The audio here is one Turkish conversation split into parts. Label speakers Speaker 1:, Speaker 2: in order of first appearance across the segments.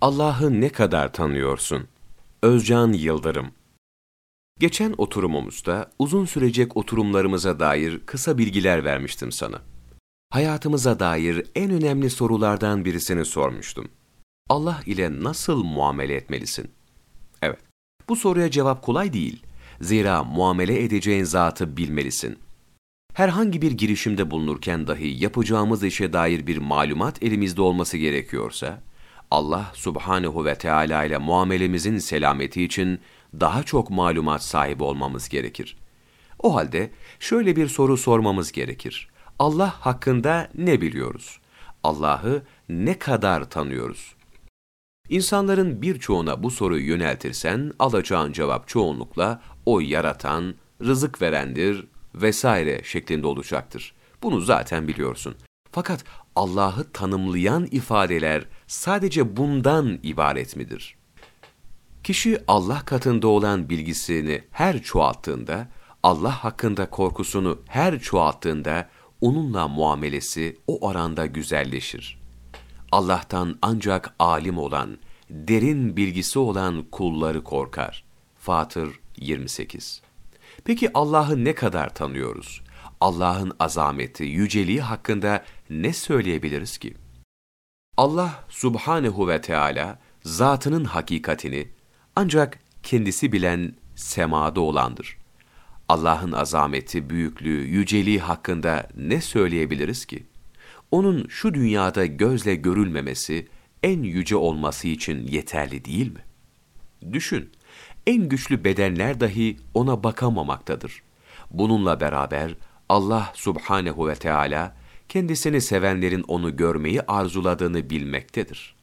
Speaker 1: Allah'ı ne kadar tanıyorsun? Özcan Yıldırım Geçen oturumumuzda uzun sürecek oturumlarımıza dair kısa bilgiler vermiştim sana. Hayatımıza dair en önemli sorulardan birisini sormuştum. Allah ile nasıl muamele etmelisin? Evet, bu soruya cevap kolay değil. Zira muamele edeceğin zatı bilmelisin. Herhangi bir girişimde bulunurken dahi yapacağımız işe dair bir malumat elimizde olması gerekiyorsa, Allah subhanehu ve Teala ile muamelemizin selameti için daha çok malumat sahibi olmamız gerekir. O halde şöyle bir soru sormamız gerekir. Allah hakkında ne biliyoruz? Allah'ı ne kadar tanıyoruz? İnsanların birçoğuna bu soruyu yöneltirsen alacağın cevap çoğunlukla o yaratan, rızık verendir vesaire şeklinde olacaktır. Bunu zaten biliyorsun. Fakat Allah'ı tanımlayan ifadeler sadece bundan ibaret midir? Kişi Allah katında olan bilgisini her çoğalttığında, Allah hakkında korkusunu her çoğalttığında, onunla muamelesi o oranda güzelleşir. Allah'tan ancak alim olan, derin bilgisi olan kulları korkar. Fatır 28 Peki Allah'ı ne kadar tanıyoruz? Allah'ın azameti, yüceliği hakkında ne söyleyebiliriz ki? Allah subhanehu ve Teala zatının hakikatini ancak kendisi bilen semada olandır. Allah'ın azameti, büyüklüğü, yüceliği hakkında ne söyleyebiliriz ki? Onun şu dünyada gözle görülmemesi, en yüce olması için yeterli değil mi? Düşün, en güçlü bedenler dahi ona bakamamaktadır. Bununla beraber Allah subhanehu ve Teala kendisini sevenlerin onu görmeyi arzuladığını bilmektedir.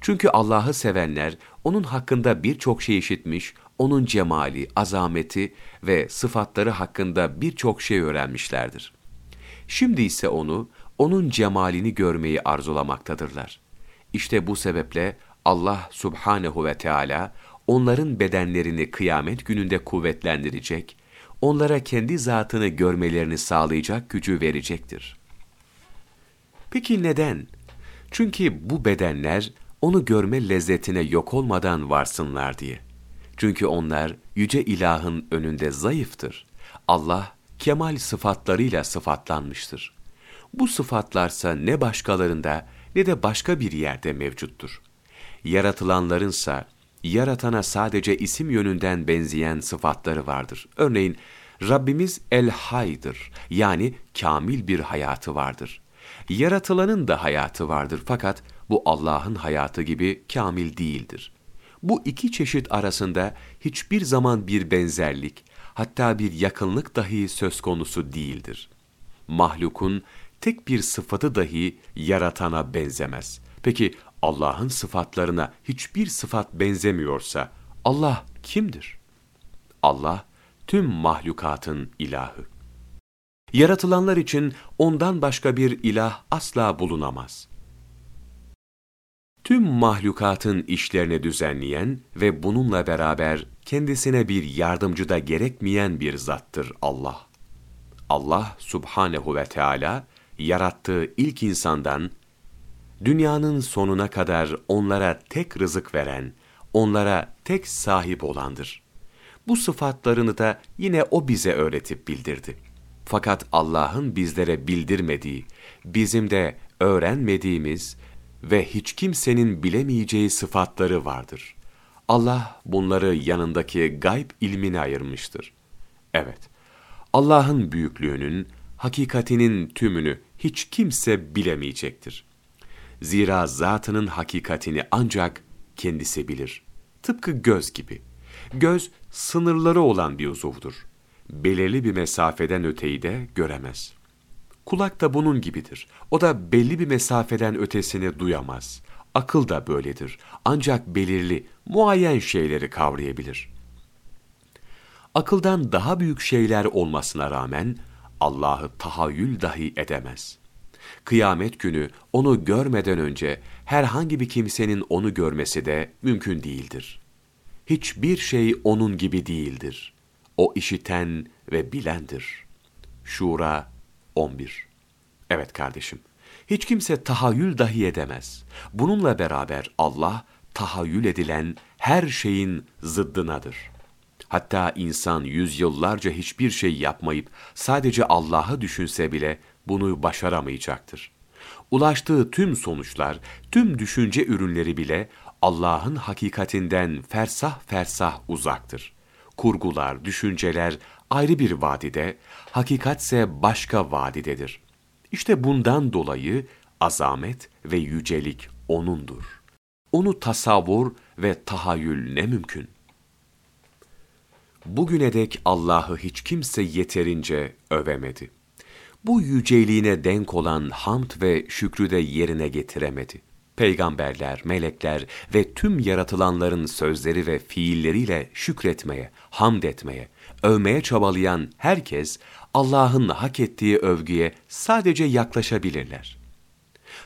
Speaker 1: Çünkü Allah'ı sevenler onun hakkında birçok şey işitmiş, onun cemali, azameti ve sıfatları hakkında birçok şey öğrenmişlerdir. Şimdi ise onu, onun cemalini görmeyi arzulamaktadırlar. İşte bu sebeple Allah subhanehu ve Teala onların bedenlerini kıyamet gününde kuvvetlendirecek, onlara kendi zatını görmelerini sağlayacak gücü verecektir. Peki neden? Çünkü bu bedenler onu görme lezzetine yok olmadan varsınlar diye. Çünkü onlar yüce ilahın önünde zayıftır. Allah kemal sıfatlarıyla sıfatlanmıştır. Bu sıfatlarsa ne başkalarında ne de başka bir yerde mevcuttur. Yaratılanlarınsa yaratana sadece isim yönünden benzeyen sıfatları vardır. Örneğin Rabbimiz El-Hay'dır yani kamil bir hayatı vardır. Yaratılanın da hayatı vardır fakat bu Allah'ın hayatı gibi kamil değildir. Bu iki çeşit arasında hiçbir zaman bir benzerlik, hatta bir yakınlık dahi söz konusu değildir. Mahlukun tek bir sıfatı dahi yaratana benzemez. Peki Allah'ın sıfatlarına hiçbir sıfat benzemiyorsa Allah kimdir? Allah tüm mahlukatın ilahı. Yaratılanlar için ondan başka bir ilah asla bulunamaz. Tüm mahlukatın işlerini düzenleyen ve bununla beraber kendisine bir yardımcı da gerekmeyen bir zattır Allah. Allah subhanehu ve Teala yarattığı ilk insandan dünyanın sonuna kadar onlara tek rızık veren, onlara tek sahip olandır. Bu sıfatlarını da yine O bize öğretip bildirdi. Fakat Allah'ın bizlere bildirmediği, bizim de öğrenmediğimiz ve hiç kimsenin bilemeyeceği sıfatları vardır. Allah bunları yanındaki gayb ilmine ayırmıştır. Evet, Allah'ın büyüklüğünün, hakikatinin tümünü hiç kimse bilemeyecektir. Zira zatının hakikatini ancak kendisi bilir. Tıpkı göz gibi. Göz sınırları olan bir uzuvdur. Belirli bir mesafeden öteyi de göremez. Kulak da bunun gibidir. O da belli bir mesafeden ötesini duyamaz. Akıl da böyledir. Ancak belirli, muayyen şeyleri kavrayabilir. Akıldan daha büyük şeyler olmasına rağmen Allah'ı tahayyül dahi edemez. Kıyamet günü onu görmeden önce herhangi bir kimsenin onu görmesi de mümkün değildir. Hiçbir şey onun gibi değildir. O işiten ve bilendir. Şura 11 Evet kardeşim, Hiç kimse tahayyül dahi edemez. Bununla beraber Allah, tahayyül edilen her şeyin zıddınadır. Hatta insan yüzyıllarca hiçbir şey yapmayıp sadece Allah'ı düşünse bile bunu başaramayacaktır. Ulaştığı tüm sonuçlar, tüm düşünce ürünleri bile Allah'ın hakikatinden fersah fersah uzaktır. Kurgular, düşünceler ayrı bir vadide, hakikatse başka vadidedir. İşte bundan dolayı azamet ve yücelik O'nundur. Onu tasavvur ve tahayyül ne mümkün? Bugüne dek Allah'ı hiç kimse yeterince övemedi. Bu yüceliğine denk olan hamd ve şükrü de yerine getiremedi. Peygamberler, melekler ve tüm yaratılanların sözleri ve fiilleriyle şükretmeye, hamd etmeye, övmeye çabalayan herkes Allah'ın hak ettiği övgüye sadece yaklaşabilirler.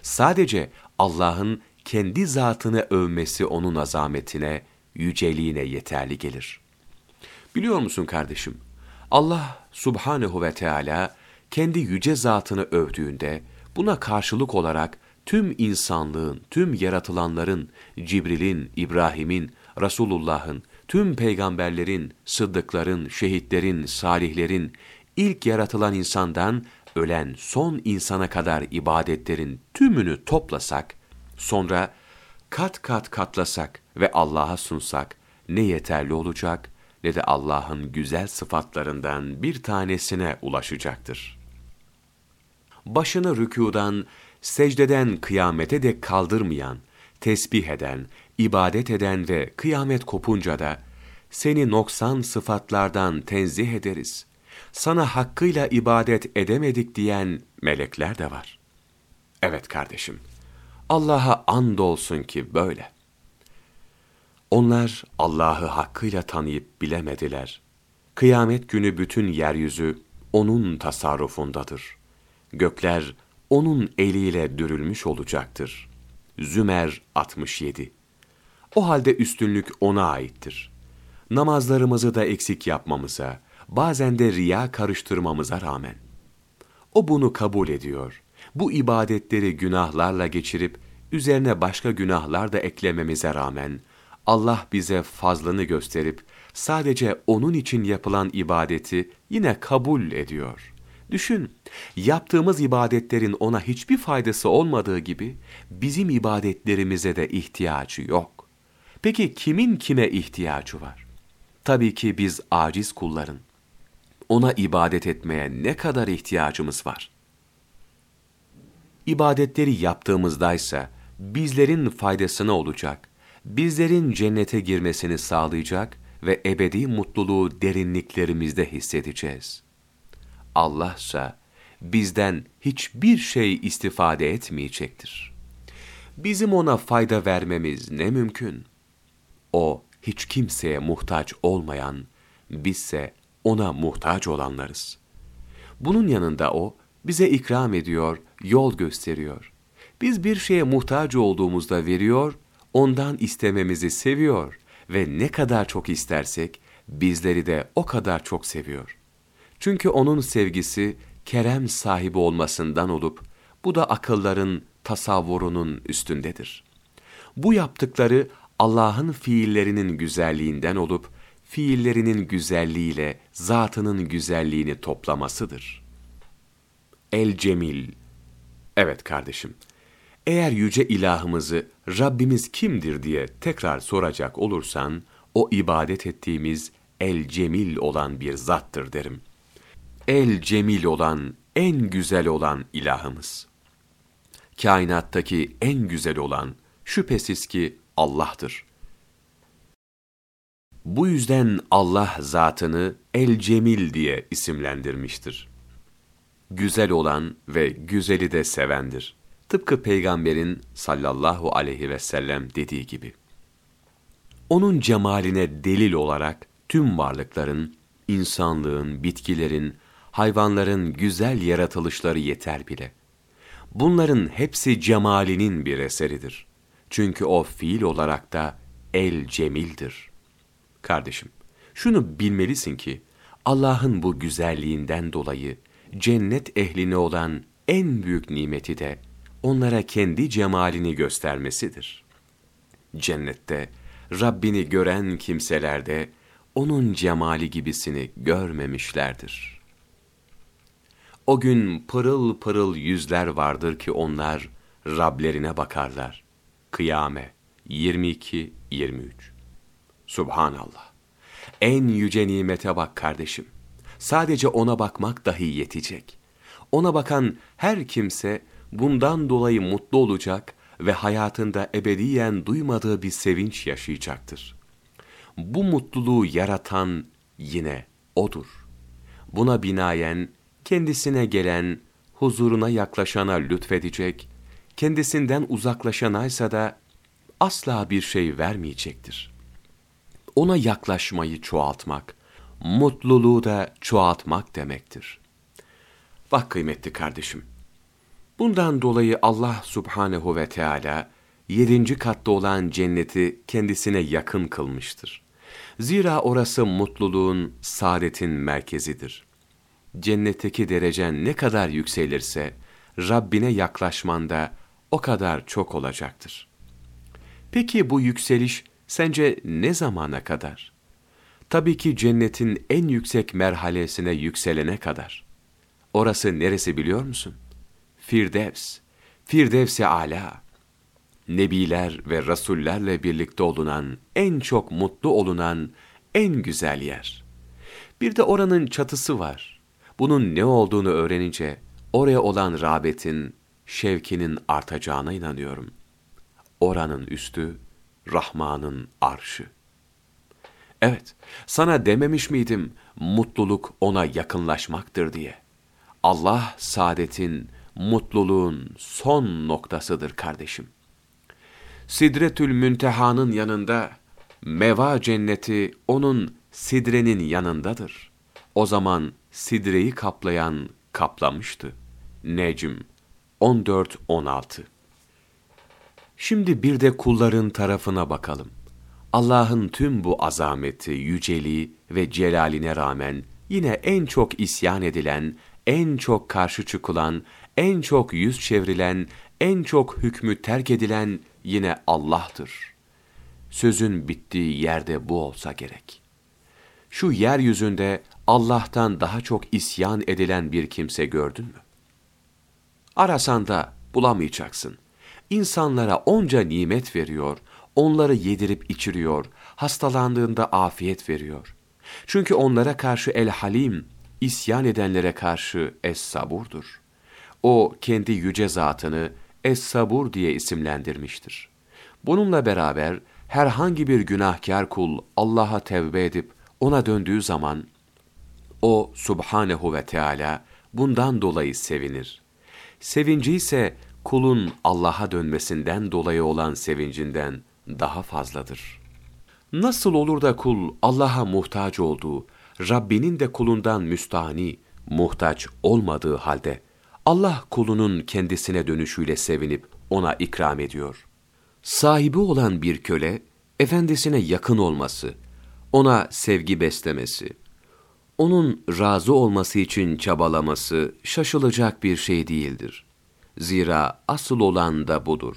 Speaker 1: Sadece Allah'ın kendi zatını övmesi onun azametine, yüceliğine yeterli gelir. Biliyor musun kardeşim? Allah subhanehu ve Teala kendi yüce zatını övdüğünde buna karşılık olarak tüm insanlığın, tüm yaratılanların, Cibril'in, İbrahim'in, Resulullah'ın, tüm peygamberlerin, sıddıkların, şehitlerin, salihlerin, ilk yaratılan insandan ölen son insana kadar ibadetlerin tümünü toplasak, sonra kat kat katlasak ve Allah'a sunsak ne yeterli olacak ne de Allah'ın güzel sıfatlarından bir tanesine ulaşacaktır. Başını rükudan, secdeden kıyamete de kaldırmayan, tesbih eden, ibadet eden ve kıyamet kopunca da seni noksan sıfatlardan tenzih ederiz. Sana hakkıyla ibadet edemedik diyen melekler de var. Evet kardeşim, Allah'a andolsun ki böyle. Onlar Allah'ı hakkıyla tanıyıp bilemediler. Kıyamet günü bütün yeryüzü O'nun tasarrufundadır. Gökler O'nun eliyle dürülmüş olacaktır. Zümer 67 O halde üstünlük O'na aittir. Namazlarımızı da eksik yapmamıza, bazen de riya karıştırmamıza rağmen. O bunu kabul ediyor. Bu ibadetleri günahlarla geçirip, üzerine başka günahlar da eklememize rağmen, Allah bize fazlını gösterip, sadece O'nun için yapılan ibadeti yine kabul ediyor. Düşün, yaptığımız ibadetlerin O'na hiçbir faydası olmadığı gibi, bizim ibadetlerimize de ihtiyacı yok. Peki kimin kime ihtiyacı var? Tabii ki biz aciz kulların. Ona ibadet etmeye ne kadar ihtiyacımız var? İbadetleri yaptığımızdaysa bizlerin faydasına olacak, bizlerin cennete girmesini sağlayacak ve ebedi mutluluğu derinliklerimizde hissedeceğiz. Allah ise bizden hiçbir şey istifade etmeyecektir. Bizim ona fayda vermemiz ne mümkün? O hiç kimseye muhtaç olmayan, bizse ona muhtaç olanlarız. Bunun yanında o bize ikram ediyor, yol gösteriyor. Biz bir şeye muhtaç olduğumuzda veriyor, ondan istememizi seviyor ve ne kadar çok istersek bizleri de o kadar çok seviyor. Çünkü onun sevgisi kerem sahibi olmasından olup bu da akılların tasavvurunun üstündedir. Bu yaptıkları Allah'ın fiillerinin güzelliğinden olup fiillerinin güzelliğiyle zatının güzelliğini toplamasıdır. El Cemil Evet kardeşim, eğer yüce ilahımızı Rabbimiz kimdir diye tekrar soracak olursan, o ibadet ettiğimiz El Cemil olan bir zattır derim. El Cemil olan, en güzel olan ilahımız. Kainattaki en güzel olan, şüphesiz ki Allah'tır. Bu yüzden Allah zatını El Cemil diye isimlendirmiştir. Güzel olan ve güzeli de sevendir. Tıpkı peygamberin sallallahu aleyhi ve sellem dediği gibi. Onun cemaline delil olarak tüm varlıkların, insanlığın, bitkilerin, hayvanların güzel yaratılışları yeter bile. Bunların hepsi cemalinin bir eseridir. Çünkü o fiil olarak da el cemildir. Kardeşim, şunu bilmelisin ki, Allah'ın bu güzelliğinden dolayı cennet ehline olan en büyük nimeti de onlara kendi cemalini göstermesidir. Cennette Rabbini gören kimselerde onun cemali gibisini görmemişlerdir. O gün pırıl pırıl yüzler vardır ki onlar Rablerine bakarlar. Kıyame 22-23 Subhanallah. En yüce nimete bak kardeşim. Sadece ona bakmak dahi yetecek. Ona bakan her kimse bundan dolayı mutlu olacak ve hayatında ebediyen duymadığı bir sevinç yaşayacaktır. Bu mutluluğu yaratan yine O'dur. Buna binaen kendisine gelen, huzuruna yaklaşana lütfedecek, kendisinden uzaklaşanaysa da asla bir şey vermeyecektir. Ona yaklaşmayı çoğaltmak, mutluluğu da çoğaltmak demektir. Bak kıymetli kardeşim, bundan dolayı Allah subhanehu ve Teala yedinci katta olan cenneti kendisine yakın kılmıştır. Zira orası mutluluğun, saadetin merkezidir. Cennetteki derecen ne kadar yükselirse, Rabbine yaklaşmanda o kadar çok olacaktır. Peki bu yükseliş sence ne zamana kadar? Tabii ki cennetin en yüksek merhalesine yükselene kadar. Orası neresi biliyor musun? Firdevs. Firdevs-i Ala. Nebiler ve rasullerle birlikte olunan, en çok mutlu olunan, en güzel yer. Bir de oranın çatısı var. Bunun ne olduğunu öğrenince, oraya olan rağbetin, şevkinin artacağına inanıyorum. Oranın üstü, Rahman'ın arşı. Evet, sana dememiş miydim mutluluk ona yakınlaşmaktır diye. Allah saadetin, mutluluğun son noktasıdır kardeşim. Sidretül Münteha'nın yanında, meva cenneti onun sidrenin yanındadır. O zaman sidreyi kaplayan kaplamıştı. Necm 14-16 Şimdi bir de kulların tarafına bakalım. Allah'ın tüm bu azameti, yüceliği ve celaline rağmen yine en çok isyan edilen, en çok karşı çıkılan, en çok yüz çevrilen, en çok hükmü terk edilen yine Allah'tır. Sözün bittiği yerde bu olsa gerek. Şu yeryüzünde Allah'tan daha çok isyan edilen bir kimse gördün mü? Arasan da bulamayacaksın. İnsanlara onca nimet veriyor, onları yedirip içiriyor, hastalandığında afiyet veriyor. Çünkü onlara karşı el-halim, isyan edenlere karşı es-saburdur. O kendi yüce zatını es-sabur diye isimlendirmiştir. Bununla beraber herhangi bir günahkar kul Allah'a tevbe edip ona döndüğü zaman o subhanehu ve Teala bundan dolayı sevinir. Sevinci ise kulun Allah'a dönmesinden dolayı olan sevincinden daha fazladır. Nasıl olur da kul Allah'a muhtaç olduğu, Rabbinin de kulundan müstahni, muhtaç olmadığı halde, Allah kulunun kendisine dönüşüyle sevinip ona ikram ediyor. Sahibi olan bir köle, efendisine yakın olması, ona sevgi beslemesi, onun razı olması için çabalaması şaşılacak bir şey değildir. Zira asıl olan da budur.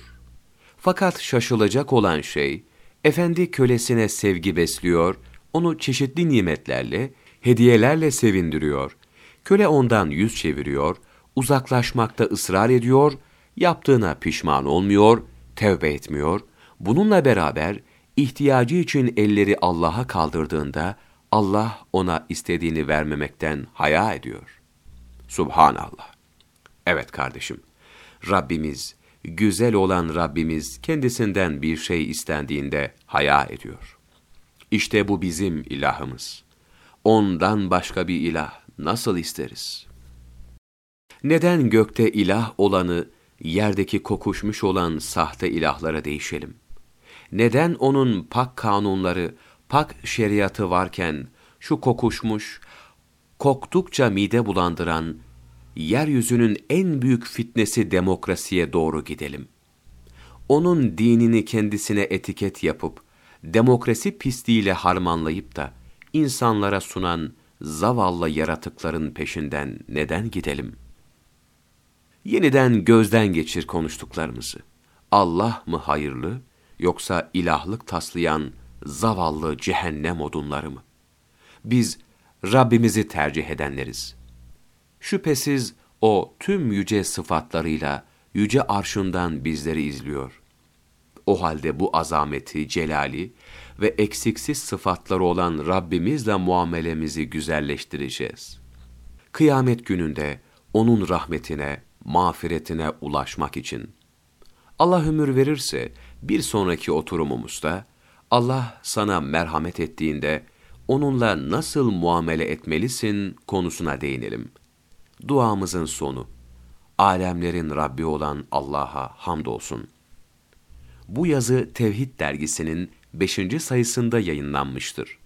Speaker 1: Fakat şaşılacak olan şey, efendi kölesine sevgi besliyor, onu çeşitli nimetlerle, hediyelerle sevindiriyor. Köle ondan yüz çeviriyor, uzaklaşmakta ısrar ediyor, yaptığına pişman olmuyor, tevbe etmiyor. Bununla beraber ihtiyacı için elleri Allah'a kaldırdığında Allah ona istediğini vermemekten haya ediyor. Subhanallah. Evet kardeşim, Rabbimiz, güzel olan Rabbimiz kendisinden bir şey istendiğinde haya ediyor. İşte bu bizim ilahımız. Ondan başka bir ilah nasıl isteriz? Neden gökte ilah olanı, yerdeki kokuşmuş olan sahte ilahlara değişelim? Neden onun pak kanunları, pak şeriatı varken şu kokuşmuş, koktukça mide bulandıran, yeryüzünün en büyük fitnesi demokrasiye doğru gidelim. Onun dinini kendisine etiket yapıp, demokrasi pisliğiyle harmanlayıp da insanlara sunan zavallı yaratıkların peşinden neden gidelim? Yeniden gözden geçir konuştuklarımızı. Allah mı hayırlı, yoksa ilahlık taslayan zavallı cehennem odunları mı? Biz Rabbimizi tercih edenleriz. Şüphesiz O tüm yüce sıfatlarıyla yüce arşından bizleri izliyor. O halde bu azameti, celali ve eksiksiz sıfatları olan Rabbimizle muamelemizi güzelleştireceğiz. Kıyamet gününde O'nun rahmetine, mağfiretine ulaşmak için. Allah ömür verirse bir sonraki oturumumuzda Allah sana merhamet ettiğinde onunla nasıl muamele etmelisin konusuna değinelim. Duamızın sonu, alemlerin Rabbi olan Allah'a hamdolsun. Bu yazı Tevhid dergisinin 5. sayısında yayınlanmıştır.